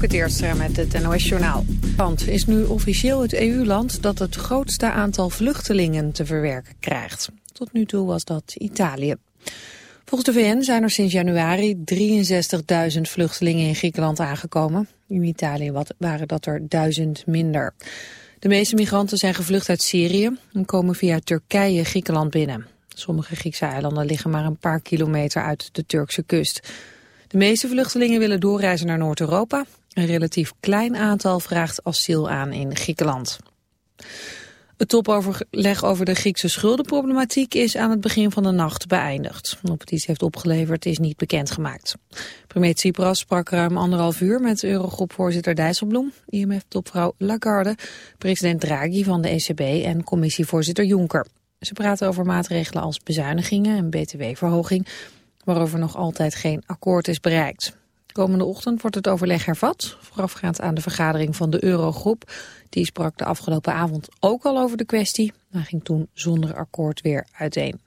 Het met het NOS-journaal. Land is nu officieel het EU-land dat het grootste aantal vluchtelingen te verwerken krijgt. Tot nu toe was dat Italië. Volgens de VN zijn er sinds januari 63.000 vluchtelingen in Griekenland aangekomen. In Italië waren dat er duizend minder. De meeste migranten zijn gevlucht uit Syrië en komen via Turkije Griekenland binnen. Sommige Griekse eilanden liggen maar een paar kilometer uit de Turkse kust. De meeste vluchtelingen willen doorreizen naar Noord-Europa. Een relatief klein aantal vraagt asiel aan in Griekenland. Het topoverleg over de Griekse schuldenproblematiek is aan het begin van de nacht beëindigd. Of het iets heeft opgeleverd is niet bekendgemaakt. Premier Tsipras sprak ruim anderhalf uur met Eurogroepvoorzitter Dijsselbloem, IMF-topvrouw Lagarde, president Draghi van de ECB en commissievoorzitter Juncker. Ze praten over maatregelen als bezuinigingen en btw-verhoging, waarover nog altijd geen akkoord is bereikt. Komende ochtend wordt het overleg hervat, voorafgaand aan de vergadering van de Eurogroep. Die sprak de afgelopen avond ook al over de kwestie, maar ging toen zonder akkoord weer uiteen.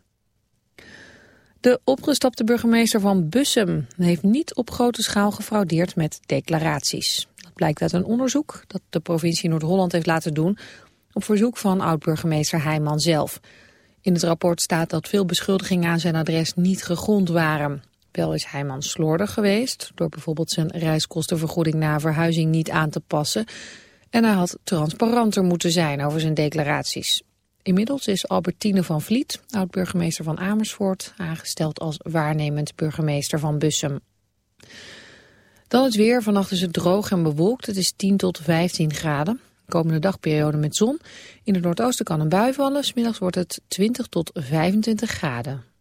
De opgestapte burgemeester van Bussum heeft niet op grote schaal gefraudeerd met declaraties. Dat blijkt uit een onderzoek dat de provincie Noord-Holland heeft laten doen op verzoek van oud-burgemeester Heijman zelf. In het rapport staat dat veel beschuldigingen aan zijn adres niet gegrond waren. Wel is Heijman slordig geweest, door bijvoorbeeld zijn reiskostenvergoeding na verhuizing niet aan te passen. En hij had transparanter moeten zijn over zijn declaraties. Inmiddels is Albertine van Vliet, oud-burgemeester van Amersfoort, aangesteld als waarnemend burgemeester van Bussum. Dan het weer. Vannacht is het droog en bewolkt. Het is 10 tot 15 graden. Komende dagperiode met zon. In het noordoosten kan een bui vallen. Smiddags wordt het 20 tot 25 graden.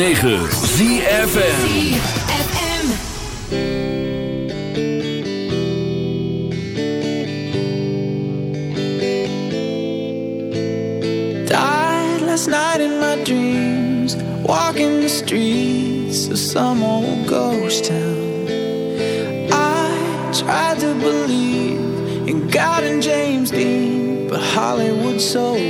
106.9 ZFN last night in my dreams, walking the streets of some old ghost town. I tried to believe in God and James Dean, but Hollywood sold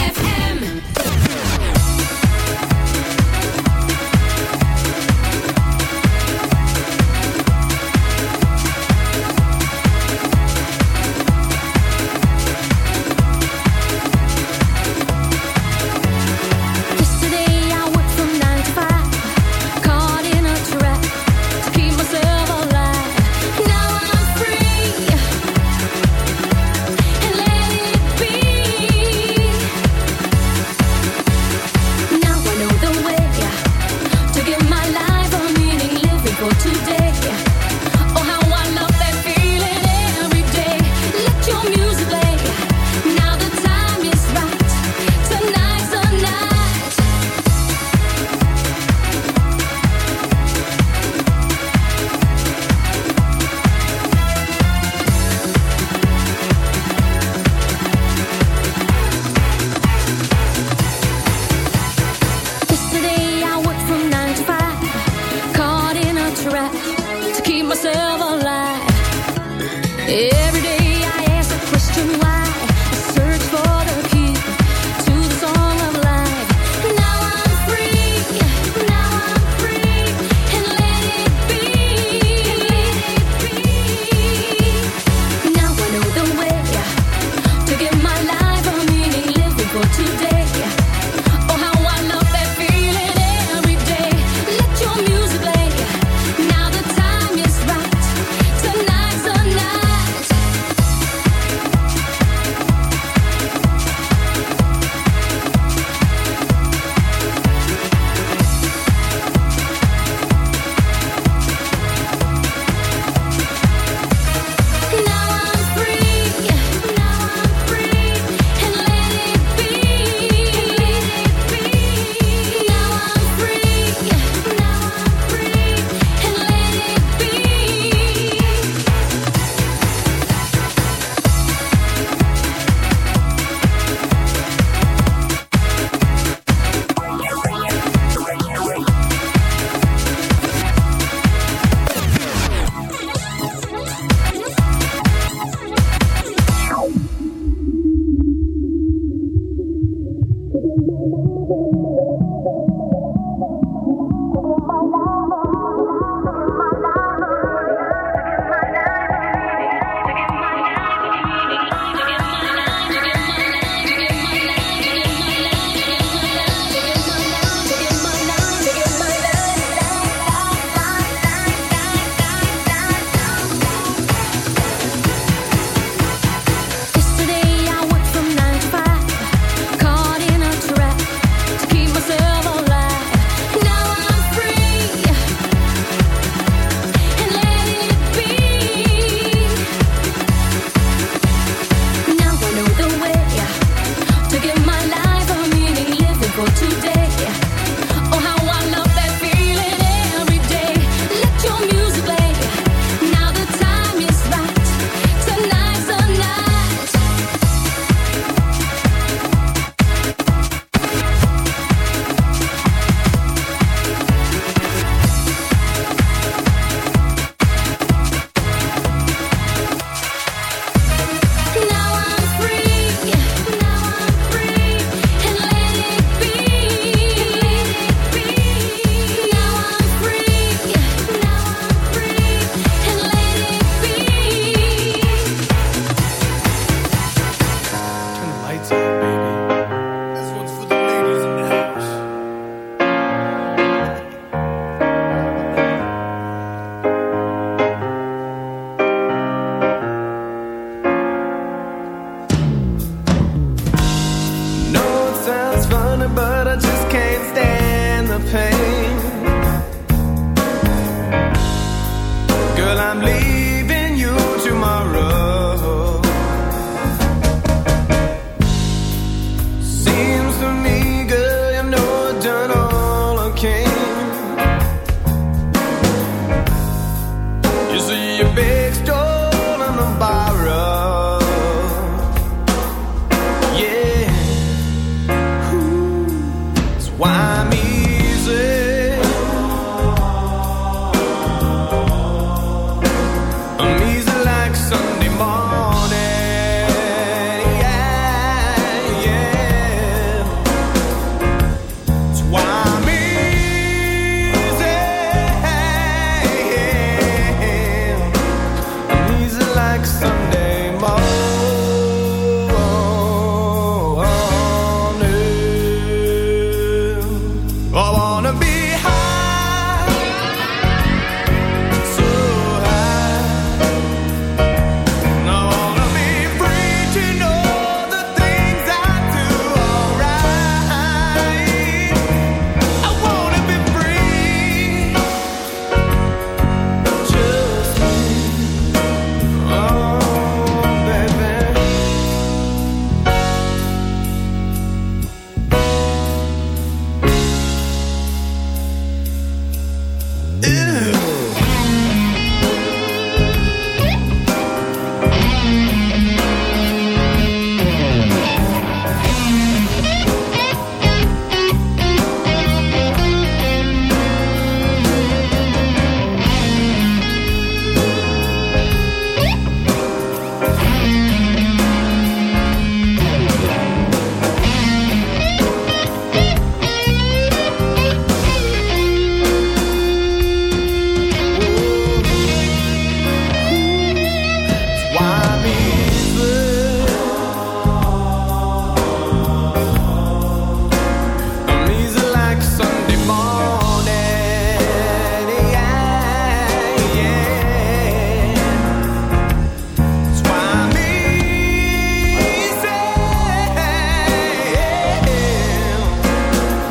Yeah.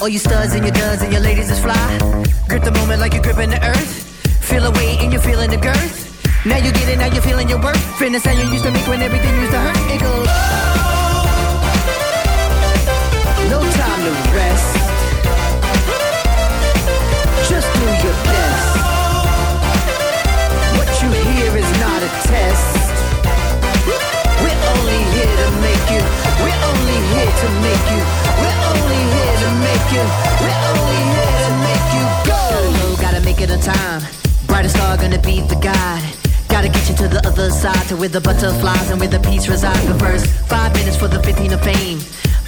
All you studs and your duds and your ladies is fly. Grip the moment like you're gripping the earth. Feel a weight and you're feeling the girth. Now you get it, now you're feeling your worth. Fitness how you used to make when everything used to hurt. It goes. No time to rest. Just do your best. What you hear is not a test. We're only here to make you. Only here to make you. We're only here to make you. We're only here to make you go. Gotta go, gotta make it on time. Brightest star gonna be the guide. Gotta get you to the other side, to where the butterflies and where the peace resides. But first, five minutes for the 15 of fame.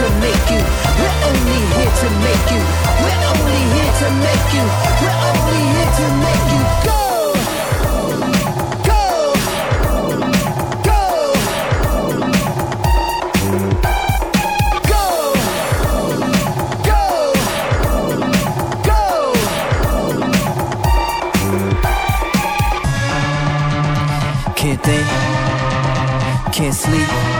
to make you. We're only here to make you. We're only here to make you. We're only here to make you go. Can't think, can't sleep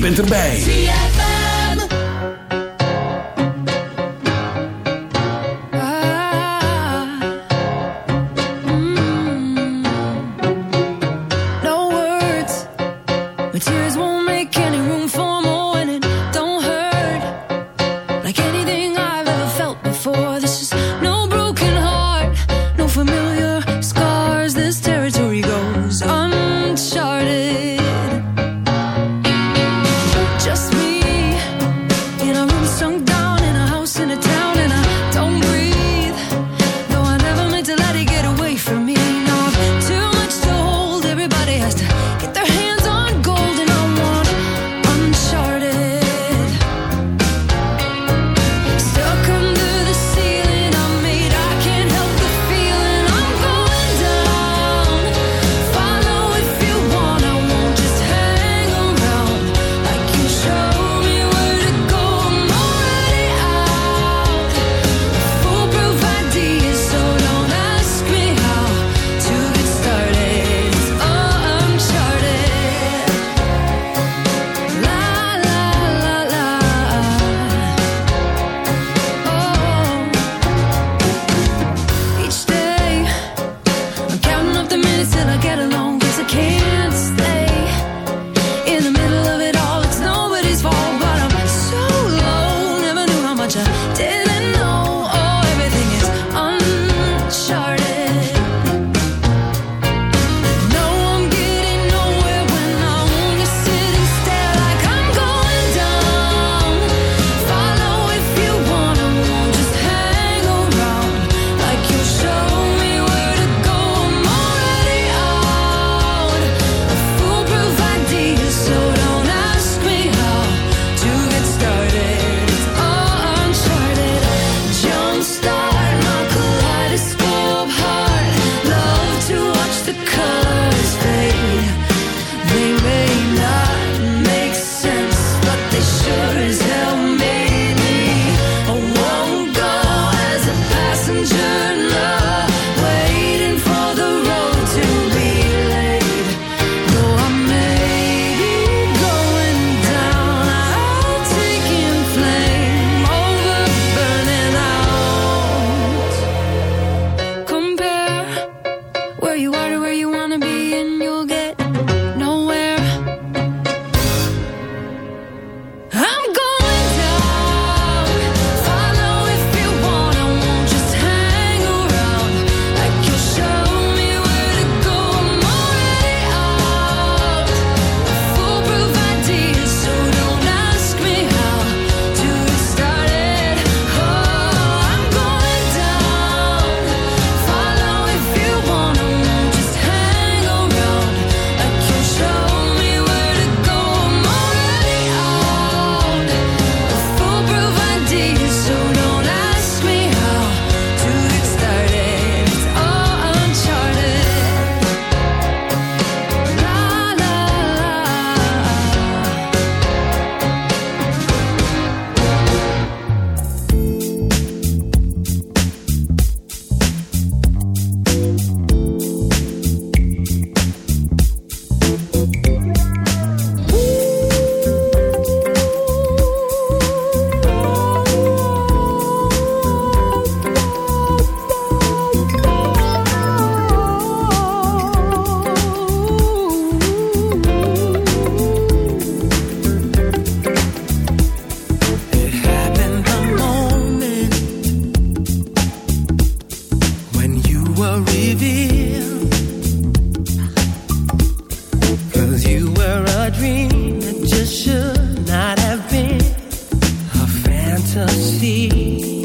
Jij bent erbij. I'm done. fantasy.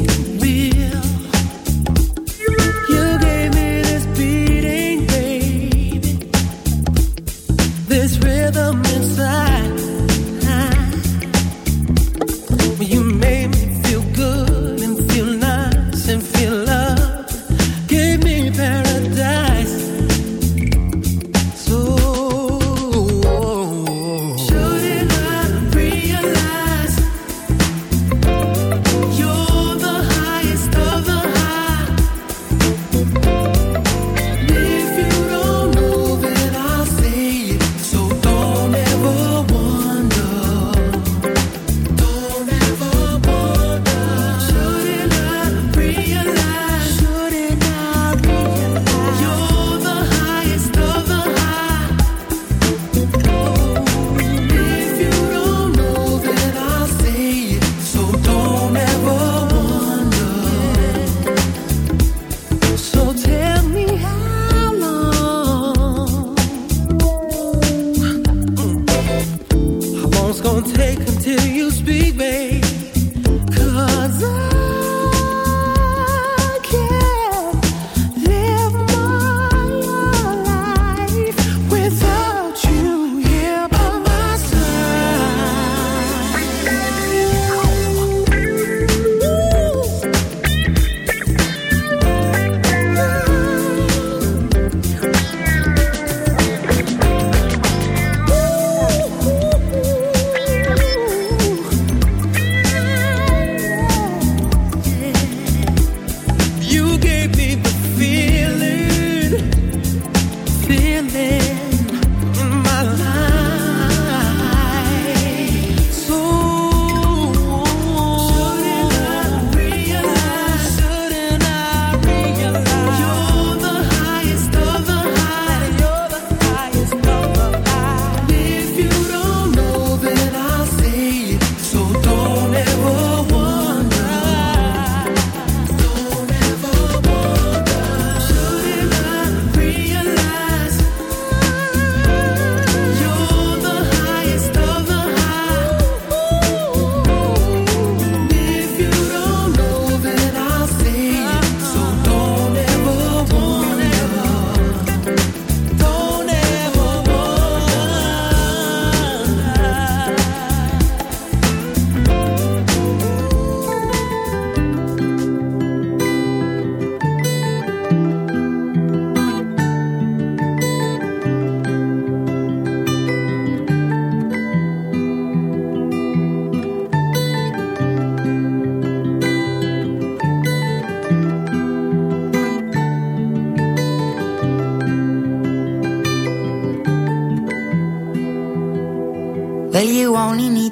Feel it.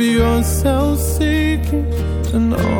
yourself seeking and all